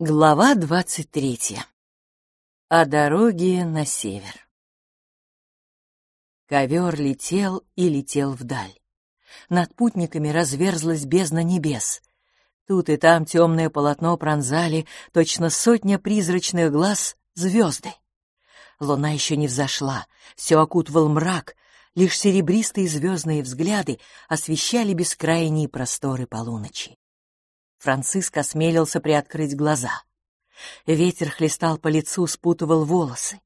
Глава двадцать третья. О дороге на север. Ковер летел и летел вдаль. Над путниками разверзлась бездна небес. Тут и там темное полотно пронзали, точно сотня призрачных глаз, звезды. Луна еще не взошла, все окутывал мрак, лишь серебристые звездные взгляды освещали бескрайние просторы полуночи. Франциск осмелился приоткрыть глаза. Ветер хлестал по лицу, спутывал волосы.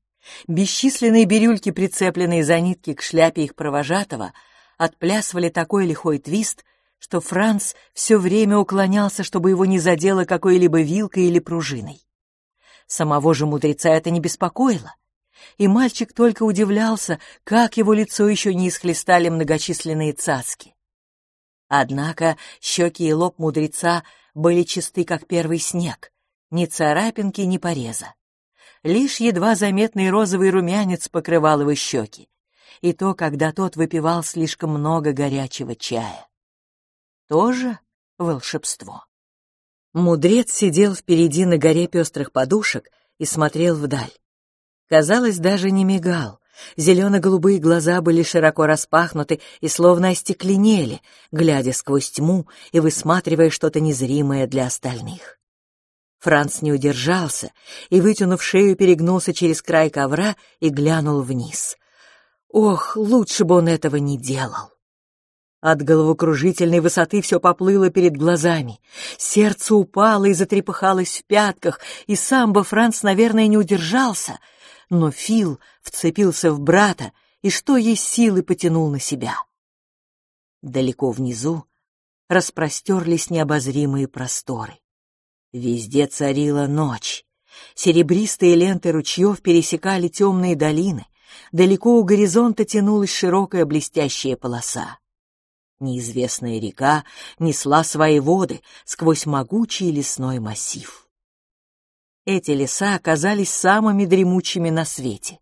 Бесчисленные бирюльки, прицепленные за нитки к шляпе их провожатого, отплясывали такой лихой твист, что Франц все время уклонялся, чтобы его не задело какой-либо вилкой или пружиной. Самого же мудреца это не беспокоило, и мальчик только удивлялся, как его лицо еще не исхлестали многочисленные цацки. Однако щеки и лоб мудреца были чисты, как первый снег, ни царапинки, ни пореза. Лишь едва заметный розовый румянец покрывал его щеки, и то, когда тот выпивал слишком много горячего чая. Тоже волшебство. Мудрец сидел впереди на горе пестрых подушек и смотрел вдаль. Казалось, даже не мигал. Зелено-голубые глаза были широко распахнуты и словно остекленели, глядя сквозь тьму и высматривая что-то незримое для остальных. Франц не удержался и, вытянув шею, перегнулся через край ковра и глянул вниз. Ох, лучше бы он этого не делал. От головокружительной высоты все поплыло перед глазами. Сердце упало и затрепыхалось в пятках, и сам бы Франц, наверное, не удержался — но Фил вцепился в брата и что есть силы потянул на себя. Далеко внизу распростерлись необозримые просторы. Везде царила ночь. Серебристые ленты ручьев пересекали темные долины. Далеко у горизонта тянулась широкая блестящая полоса. Неизвестная река несла свои воды сквозь могучий лесной массив. Эти леса оказались самыми дремучими на свете.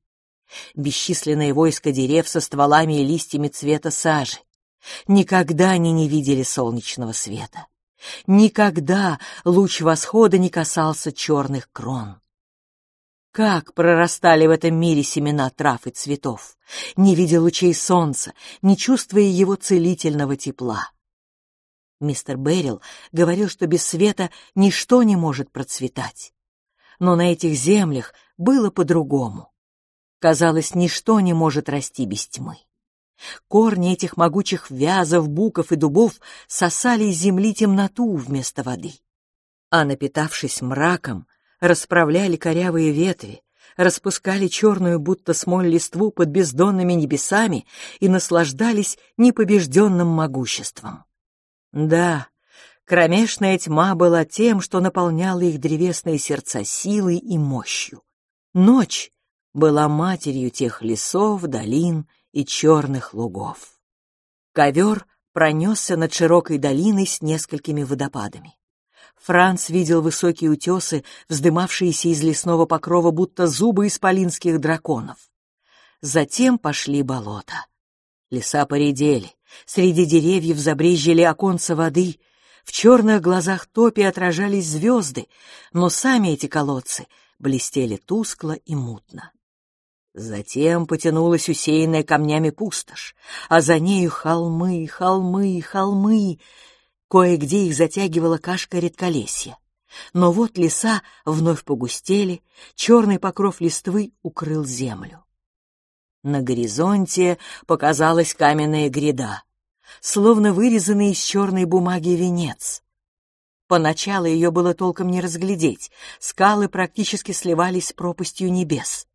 Бесчисленное войско дерев со стволами и листьями цвета сажи. Никогда они не видели солнечного света. Никогда луч восхода не касался черных крон. Как прорастали в этом мире семена трав и цветов, не видя лучей солнца, не чувствуя его целительного тепла. Мистер Беррил говорил, что без света ничто не может процветать но на этих землях было по-другому. Казалось, ничто не может расти без тьмы. Корни этих могучих вязов, буков и дубов сосали из земли темноту вместо воды. А напитавшись мраком, расправляли корявые ветви, распускали черную будто смоль листву под бездонными небесами и наслаждались непобежденным могуществом. Да, Кромешная тьма была тем, что наполняла их древесные сердца силой и мощью. Ночь была матерью тех лесов, долин и черных лугов. Ковер пронесся над широкой долиной с несколькими водопадами. Франц видел высокие утесы, вздымавшиеся из лесного покрова, будто зубы исполинских драконов. Затем пошли болота. Леса поредели, среди деревьев забрезжили оконца воды, в черных глазах топи отражались звезды, но сами эти колодцы блестели тускло и мутно. Затем потянулась усеянная камнями пустошь, а за нею холмы, холмы, холмы. Кое-где их затягивала кашка редколесья. Но вот леса вновь погустели, черный покров листвы укрыл землю. На горизонте показалась каменная гряда словно вырезанный из черной бумаги венец. Поначалу ее было толком не разглядеть, скалы практически сливались с пропастью небес.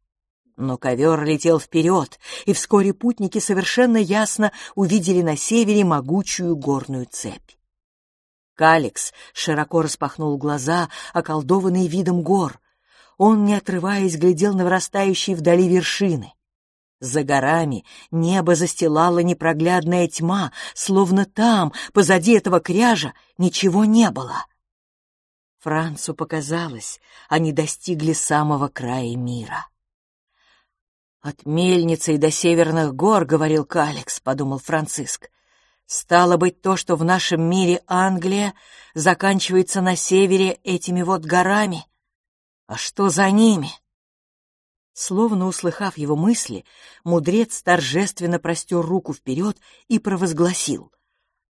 Но ковер летел вперед, и вскоре путники совершенно ясно увидели на севере могучую горную цепь. Каликс широко распахнул глаза, околдованный видом гор. Он, не отрываясь, глядел на вырастающие вдали вершины. За горами небо застилала непроглядная тьма, словно там, позади этого кряжа, ничего не было. Францу показалось, они достигли самого края мира. «От мельницы и до северных гор, — говорил Калекс, — подумал Франциск, Стало быть, то, что в нашем мире Англия заканчивается на севере этими вот горами. А что за ними? Словно услыхав его мысли, мудрец торжественно простер руку вперед и провозгласил.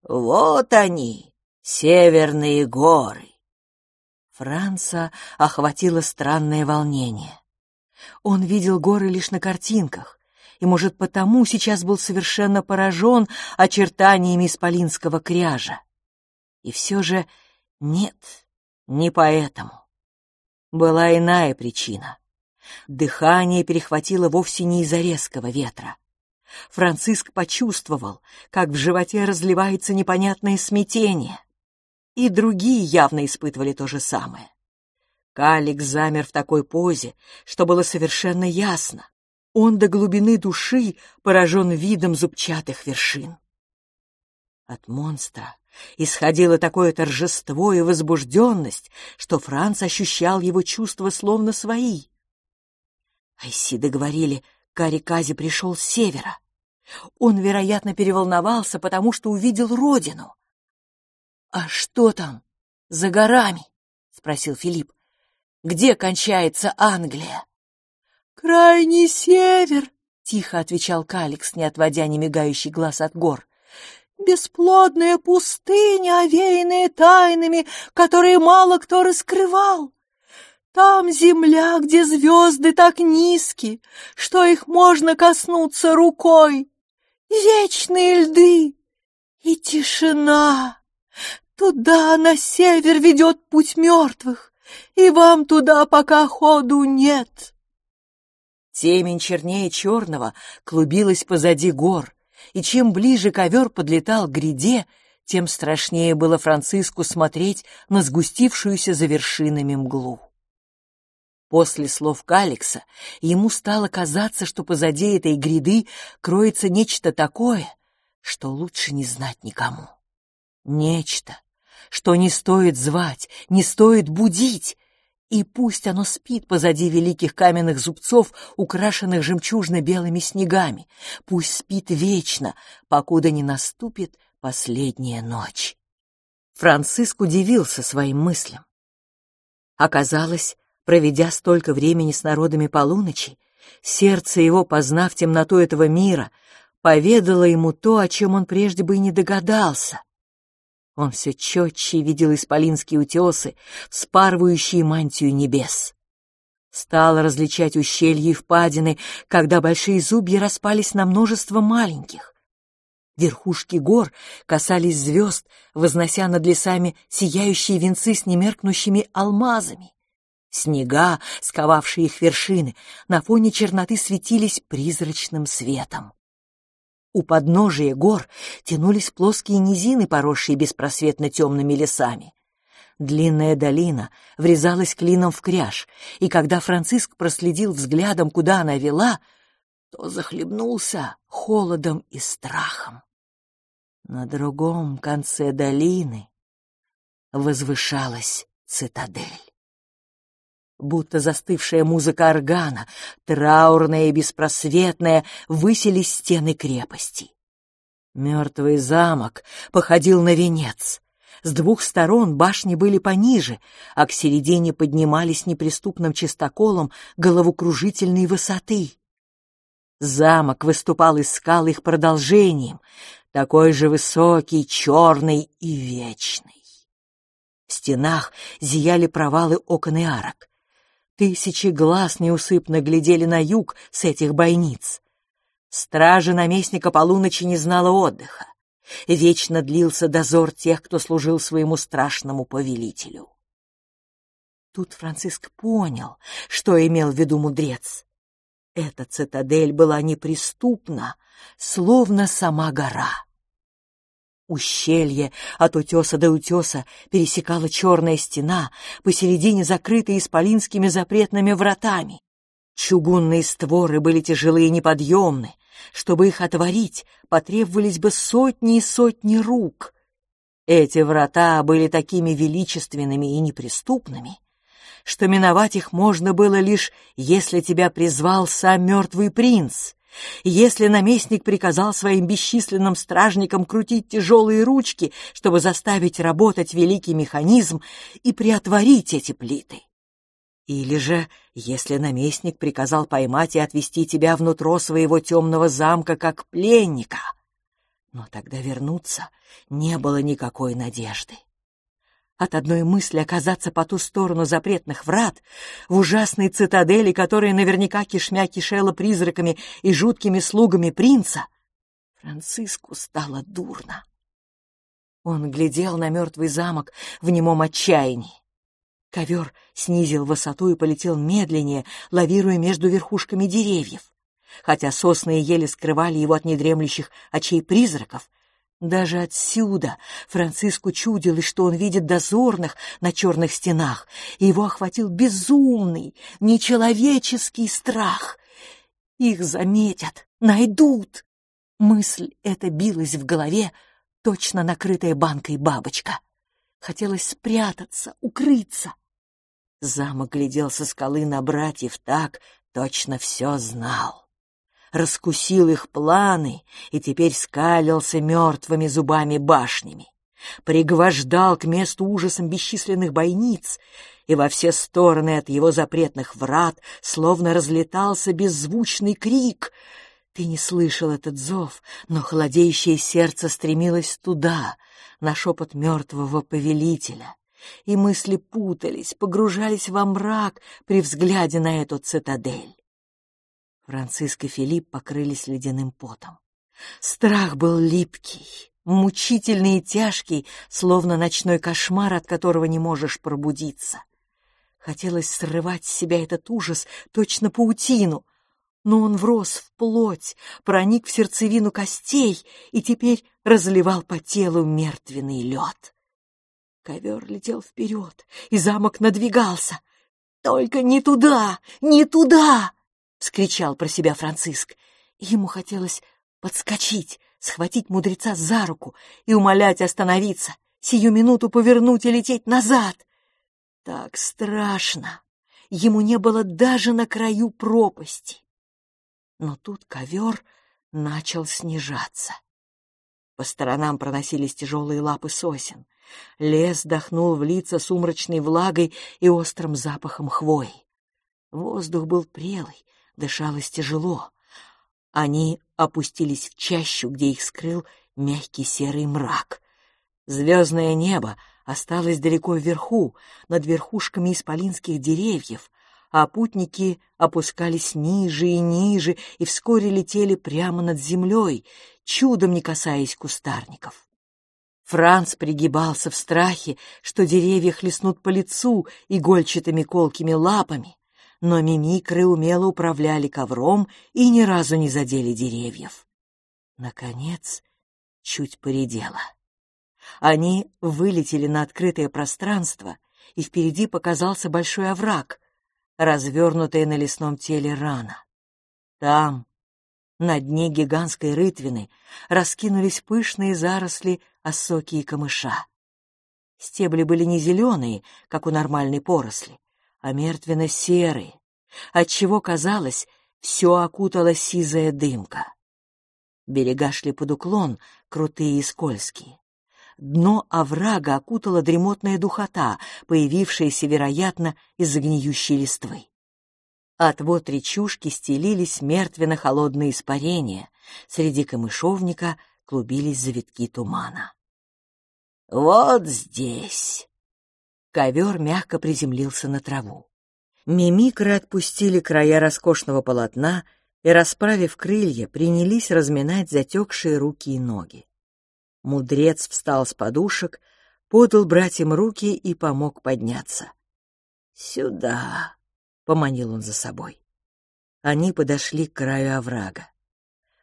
«Вот они, северные горы!» Франца охватило странное волнение. Он видел горы лишь на картинках, и, может, потому сейчас был совершенно поражен очертаниями исполинского кряжа. И все же нет, не поэтому. Была иная причина. Дыхание перехватило вовсе не из-за резкого ветра. Франциск почувствовал, как в животе разливается непонятное смятение. И другие явно испытывали то же самое. Калик замер в такой позе, что было совершенно ясно. Он до глубины души поражен видом зубчатых вершин. От монстра исходило такое торжество и возбужденность, что Франц ощущал его чувства словно свои. Айсиды говорили, Карикази пришел с севера. Он, вероятно, переволновался, потому что увидел родину. — А что там за горами? — спросил Филипп. — Где кончается Англия? «Крайний север», — тихо отвечал Каликс, не отводя немигающий глаз от гор. «Бесплодная пустыня, овеянная тайнами, которые мало кто раскрывал. Там земля, где звезды так низки, что их можно коснуться рукой. Вечные льды и тишина. Туда, на север, ведет путь мертвых, и вам туда пока ходу нет». Темень чернее черного клубилась позади гор, и чем ближе ковер подлетал к гряде, тем страшнее было Франциску смотреть на сгустившуюся за вершинами мглу. После слов Каликса ему стало казаться, что позади этой гряды кроется нечто такое, что лучше не знать никому. Нечто, что не стоит звать, не стоит будить, и пусть оно спит позади великих каменных зубцов, украшенных жемчужно-белыми снегами, пусть спит вечно, покуда не наступит последняя ночь. Франциск удивился своим мыслям. Оказалось, проведя столько времени с народами полуночи, сердце его, познав темноту этого мира, поведало ему то, о чем он прежде бы и не догадался. Он все четче видел исполинские утесы, вспарывающие мантию небес. Стал различать ущелья и впадины, когда большие зубья распались на множество маленьких. Верхушки гор касались звезд, вознося над лесами сияющие венцы с немеркнущими алмазами. Снега, сковавшие их вершины, на фоне черноты светились призрачным светом. У подножия гор тянулись плоские низины, поросшие беспросветно темными лесами. Длинная долина врезалась клином в кряж, и когда Франциск проследил взглядом, куда она вела, то захлебнулся холодом и страхом. На другом конце долины возвышалась цитадель будто застывшая музыка органа, траурная и беспросветная, высились стены крепости. Мертвый замок походил на венец. С двух сторон башни были пониже, а к середине поднимались неприступным чистоколом головокружительной высоты. Замок выступал из скал их продолжением, такой же высокий, черный и вечный. В стенах зияли провалы окон и арок. Тысячи глаз неусыпно глядели на юг с этих бойниц. Стража наместника полуночи не знала отдыха. Вечно длился дозор тех, кто служил своему страшному повелителю. Тут Франциск понял, что имел в виду мудрец. Эта цитадель была неприступна, словно сама гора. Ущелье от утеса до утеса пересекала черная стена, посередине закрытая исполинскими запретными вратами. Чугунные створы были тяжелые и неподъемны. Чтобы их отворить, потребовались бы сотни и сотни рук. Эти врата были такими величественными и неприступными, что миновать их можно было лишь, если тебя призвал сам мертвый принц — Если наместник приказал своим бесчисленным стражникам крутить тяжелые ручки, чтобы заставить работать великий механизм и приотворить эти плиты. Или же, если наместник приказал поймать и отвести тебя внутрь своего темного замка как пленника. Но тогда вернуться не было никакой надежды. От одной мысли оказаться по ту сторону запретных врат, в ужасной цитадели, которая наверняка кишмя кишела призраками и жуткими слугами принца, Франциску стало дурно. Он глядел на мертвый замок в немом отчаянии. Ковер снизил высоту и полетел медленнее, лавируя между верхушками деревьев. Хотя сосны еле скрывали его от недремлющих очей призраков, даже отсюда Франциску чудилось, что он видит дозорных на черных стенах, и его охватил безумный, нечеловеческий страх. Их заметят, найдут. Мысль эта билась в голове, точно накрытая банкой бабочка. Хотелось спрятаться, укрыться. Замок глядел со скалы на братьев так, точно все знал раскусил их планы и теперь скалился мертвыми зубами башнями, пригвождал к месту ужасом бесчисленных бойниц, и во все стороны от его запретных врат словно разлетался беззвучный крик. Ты не слышал этот зов, но холодеющее сердце стремилось туда, на шепот мертвого повелителя, и мысли путались, погружались во мрак при взгляде на эту цитадель. Франциск и Филипп покрылись ледяным потом. Страх был липкий, мучительный и тяжкий, словно ночной кошмар, от которого не можешь пробудиться. Хотелось срывать с себя этот ужас, точно паутину, но он врос в плоть, проник в сердцевину костей и теперь разливал по телу мертвенный лед. Ковер летел вперед, и замок надвигался. «Только не туда! Не туда!» — вскричал про себя Франциск. Ему хотелось подскочить, схватить мудреца за руку и умолять остановиться, сию минуту повернуть и лететь назад. Так страшно! Ему не было даже на краю пропасти. Но тут ковер начал снижаться. По сторонам проносились тяжелые лапы сосен. Лес дохнул в лица сумрачной влагой и острым запахом хвои. Воздух был прелый, дышалось тяжело. Они опустились в чащу, где их скрыл мягкий серый мрак. Звездное небо осталось далеко вверху, над верхушками исполинских деревьев, а путники опускались ниже и ниже и вскоре летели прямо над землей, чудом не касаясь кустарников. Франц пригибался в страхе, что деревья хлестнут по лицу игольчатыми колкими лапами, но мимикры умело управляли ковром и ни разу не задели деревьев. Наконец, чуть поредело. Они вылетели на открытое пространство, и впереди показался большой овраг, развернутая на лесном теле рана. Там, на дне гигантской рытвины, раскинулись пышные заросли осоки и камыша. Стебли были не зеленые, как у нормальной поросли, а мертвенно-серые, отчего, казалось, все окутала сизая дымка. Берега шли под уклон, крутые и скользкие. Дно оврага окутала дремотная духота, появившаяся, вероятно, из-за гниющей листвы. От вод речушки стелились мертвенно-холодные испарения, среди камышовника клубились завитки тумана. «Вот здесь!» Ковер мягко приземлился на траву. Мимикры отпустили края роскошного полотна и, расправив крылья, принялись разминать затекшие руки и ноги. Мудрец встал с подушек, подал братьям руки и помог подняться. «Сюда!» — поманил он за собой. Они подошли к краю оврага.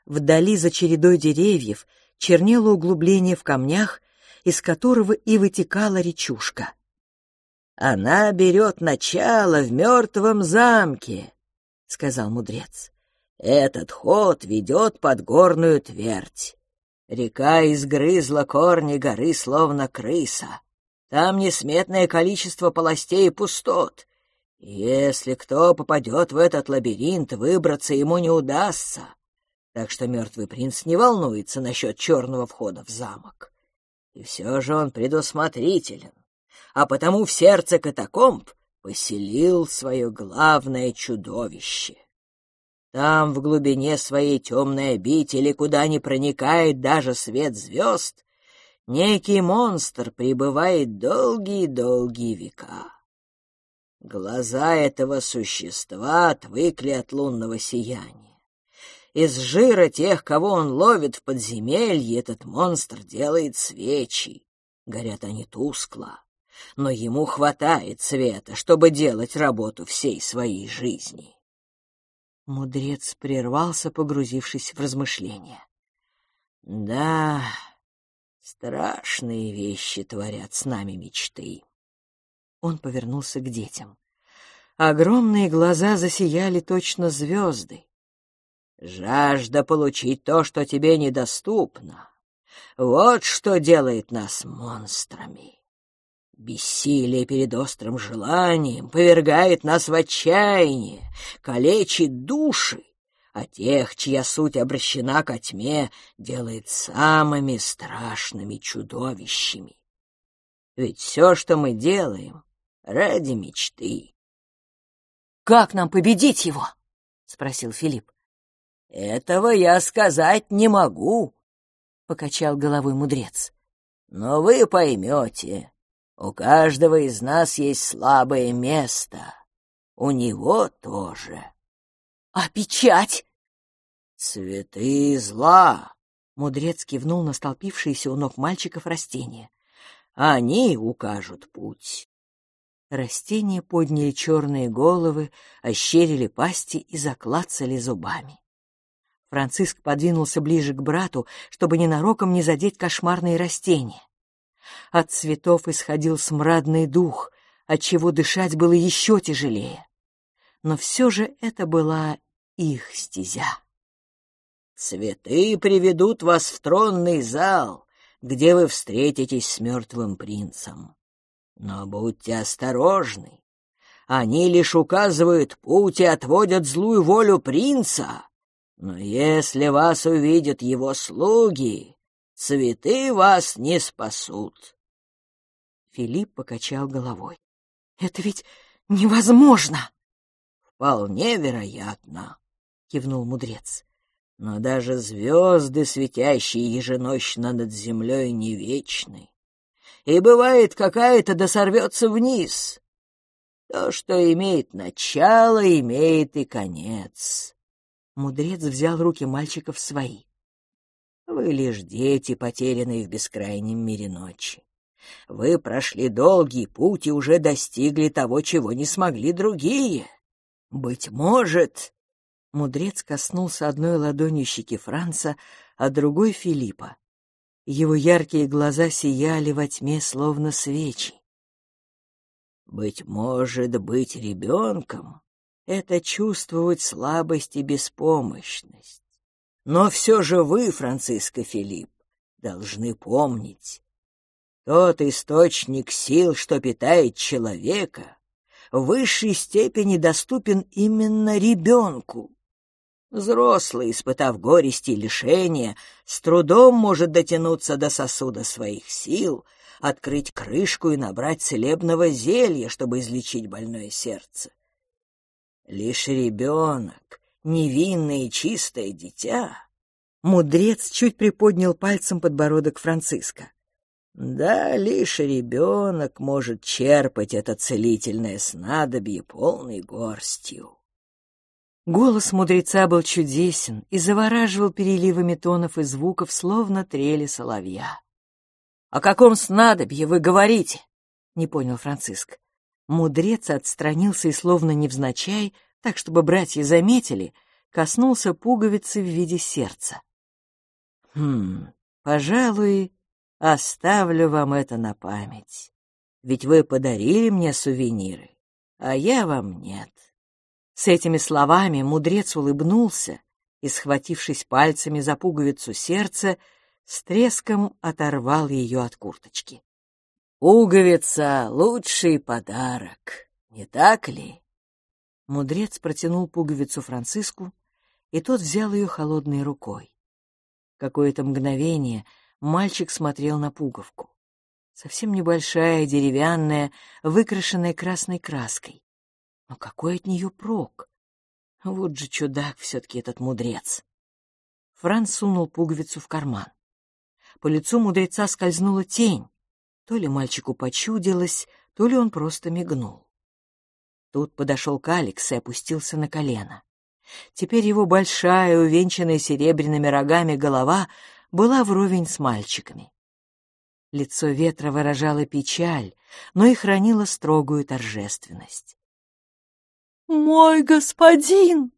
Вдали за чередой деревьев чернело углубление в камнях, из которого и вытекала речушка. Она берет начало в мертвом замке, — сказал мудрец. Этот ход ведет под горную твердь. Река изгрызла корни горы, словно крыса. Там несметное количество полостей и пустот. Если кто попадет в этот лабиринт, выбраться ему не удастся. так что мертвый принц не волнуется насчет черного входа в замок. И все же он предусмотрителен, а потому в сердце катакомб поселил свое главное чудовище. Там, в глубине своей темной обители, куда не проникает даже свет звезд, некий монстр пребывает долгие-долгие века. Глаза этого существа отвыкли от лунного сияния. Из жира тех, кого он ловит в подземелье, этот монстр делает свечи. Горят они тускло, но ему хватает света, чтобы делать работу всей своей жизни. Мудрец прервался, погрузившись в размышления. Да, страшные вещи творят с нами мечты. Он повернулся к детям. Огромные глаза засияли точно звезды. Жажда получить то, что тебе недоступно. Вот что делает нас монстрами. Бессилие перед острым желанием повергает нас в отчаяние, калечит души, а тех, чья суть обращена ко тьме, делает самыми страшными чудовищами. Ведь все, что мы делаем, ради мечты. — Как нам победить его? — спросил Филипп. — Этого я сказать не могу, — покачал головой мудрец. — Но вы поймете, у каждого из нас есть слабое место. У него тоже. — А печать? — Цветы зла. Мудрец кивнул на столпившиеся у ног мальчиков растения. Они укажут путь. Растения подняли черные головы, ощерили пасти и заклацали зубами. Франциск подвинулся ближе к брату, чтобы ненароком не задеть кошмарные растения. От цветов исходил смрадный дух, отчего дышать было еще тяжелее. Но все же это была их стезя. «Цветы приведут вас в тронный зал, где вы встретитесь с мертвым принцем. Но будьте осторожны. Они лишь указывают путь и отводят злую волю принца. Но если вас увидят его слуги, цветы вас не спасут. Филипп покачал головой. — Это ведь невозможно! — Вполне вероятно, — кивнул мудрец. — Но даже звезды, светящие еженочно над землей, не вечны и бывает какая-то да сорвется вниз. То, что имеет начало, имеет и конец. Мудрец взял руки мальчиков в свои. Вы лишь дети, потерянные в бескрайнем мире ночи. Вы прошли долгий путь и уже достигли того, чего не смогли другие. Быть может... Мудрец коснулся одной ладонью щеки Франца, а другой — Филиппа. Его яркие глаза сияли во тьме, словно свечи. «Быть может, быть ребенком — это чувствовать слабость и беспомощность. Но все же вы, Франциско Филипп, должны помнить, тот источник сил, что питает человека, в высшей степени доступен именно ребенку. Взрослый, испытав горести и лишения, с трудом может дотянуться до сосуда своих сил, открыть крышку и набрать целебного зелья, чтобы излечить больное сердце. Лишь ребенок, невинное и чистое дитя... Мудрец чуть приподнял пальцем подбородок Франциска. Да, лишь ребенок может черпать это целительное снадобье полной горстью. Голос мудреца был чудесен и завораживал переливами тонов и звуков, словно трели соловья. — О каком снадобье вы говорите? — не понял Франциск. Мудрец отстранился и, словно невзначай, так, чтобы братья заметили, коснулся пуговицы в виде сердца. — Хм, пожалуй, оставлю вам это на память. Ведь вы подарили мне сувениры, а я вам нет. С этими словами мудрец улыбнулся и, схватившись пальцами за пуговицу сердца, с треском оторвал ее от курточки. «Пуговица — лучший подарок, не так ли?» Мудрец протянул пуговицу Франциску, и тот взял ее холодной рукой. Какое-то мгновение мальчик смотрел на пуговку. Совсем небольшая, деревянная, выкрашенная красной краской. Но какой от нее прок? Вот же чудак все-таки этот мудрец. Франц сунул пуговицу в карман. По лицу мудреца скользнула тень. То ли мальчику почудилось, то ли он просто мигнул. Тут подошел к Алекс и опустился на колено. Теперь его большая, увенчанная серебряными рогами голова была вровень с мальчиками. Лицо ветра выражало печаль, но и хранило строгую торжественность. «Мой господин!»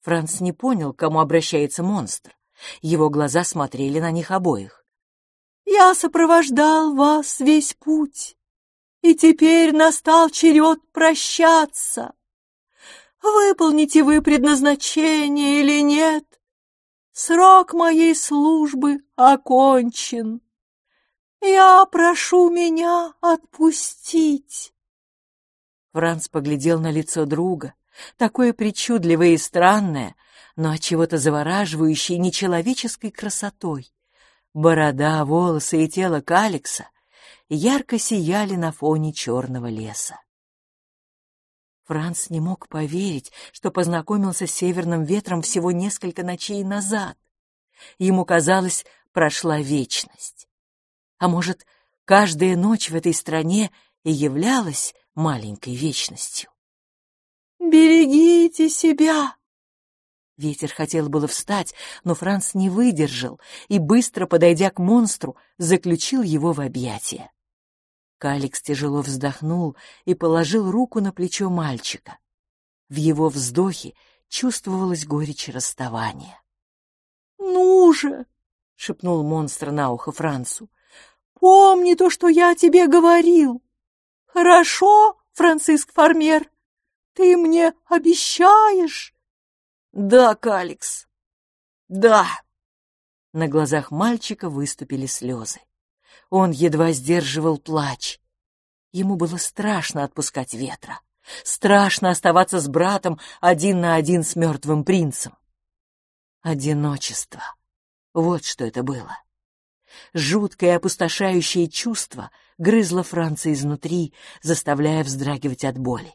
Франц не понял, к кому обращается монстр. Его глаза смотрели на них обоих. «Я сопровождал вас весь путь, и теперь настал черед прощаться. Выполните вы предназначение или нет, срок моей службы окончен. Я прошу меня отпустить». Франц поглядел на лицо друга, такое причудливое и странное, но от чего-то завораживающее нечеловеческой красотой. Борода, волосы и тело Каликса ярко сияли на фоне черного леса. Франц не мог поверить, что познакомился с северным ветром всего несколько ночей назад. Ему казалось, прошла вечность. А может, каждая ночь в этой стране и являлась маленькой вечностью. «Берегите себя!» Ветер хотел было встать, но Франц не выдержал и, быстро подойдя к монстру, заключил его в объятия. Каликс тяжело вздохнул и положил руку на плечо мальчика. В его вздохе чувствовалась горечь расставания. «Ну же!» — шепнул монстр на ухо Францу. «Помни то, что я тебе говорил. Хорошо, Франциск Фармер? Ты мне обещаешь?» «Да, Каликс, да!» На глазах мальчика выступили слезы. Он едва сдерживал плач. Ему было страшно отпускать ветра. Страшно оставаться с братом один на один с мертвым принцем. Одиночество. Вот что это было. Жуткое опустошающее чувство грызло Франца изнутри, заставляя вздрагивать от боли.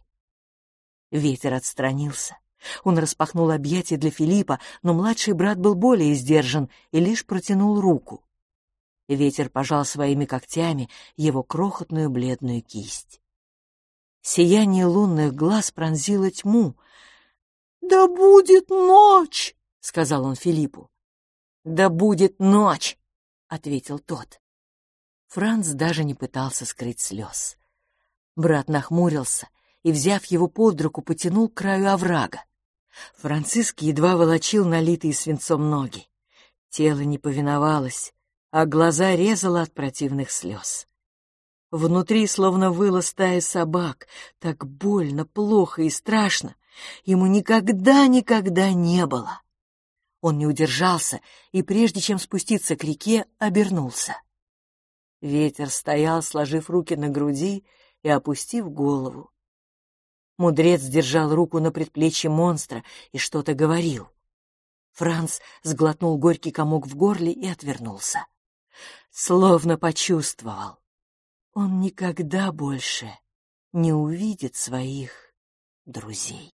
Ветер отстранился. Он распахнул объятия для Филиппа, но младший брат был более сдержан и лишь протянул руку. Ветер пожал своими когтями его крохотную бледную кисть. Сияние лунных глаз пронзило тьму. «Да будет ночь!» — сказал он Филиппу. «Да будет ночь!» — ответил тот. Франц даже не пытался скрыть слез. Брат нахмурился и, взяв его под руку, потянул к краю оврага. Франциск едва волочил налитые свинцом ноги. Тело не повиновалось, а глаза резало от противных слез. Внутри словно выла стая собак, так больно, плохо и страшно. Ему никогда-никогда не было. Он не удержался и, прежде чем спуститься к реке, обернулся. Ветер стоял, сложив руки на груди и опустив голову. Мудрец держал руку на предплечье монстра и что-то говорил. Франц сглотнул горький комок в горле и отвернулся словно почувствовал. Он никогда больше не увидит своих друзей.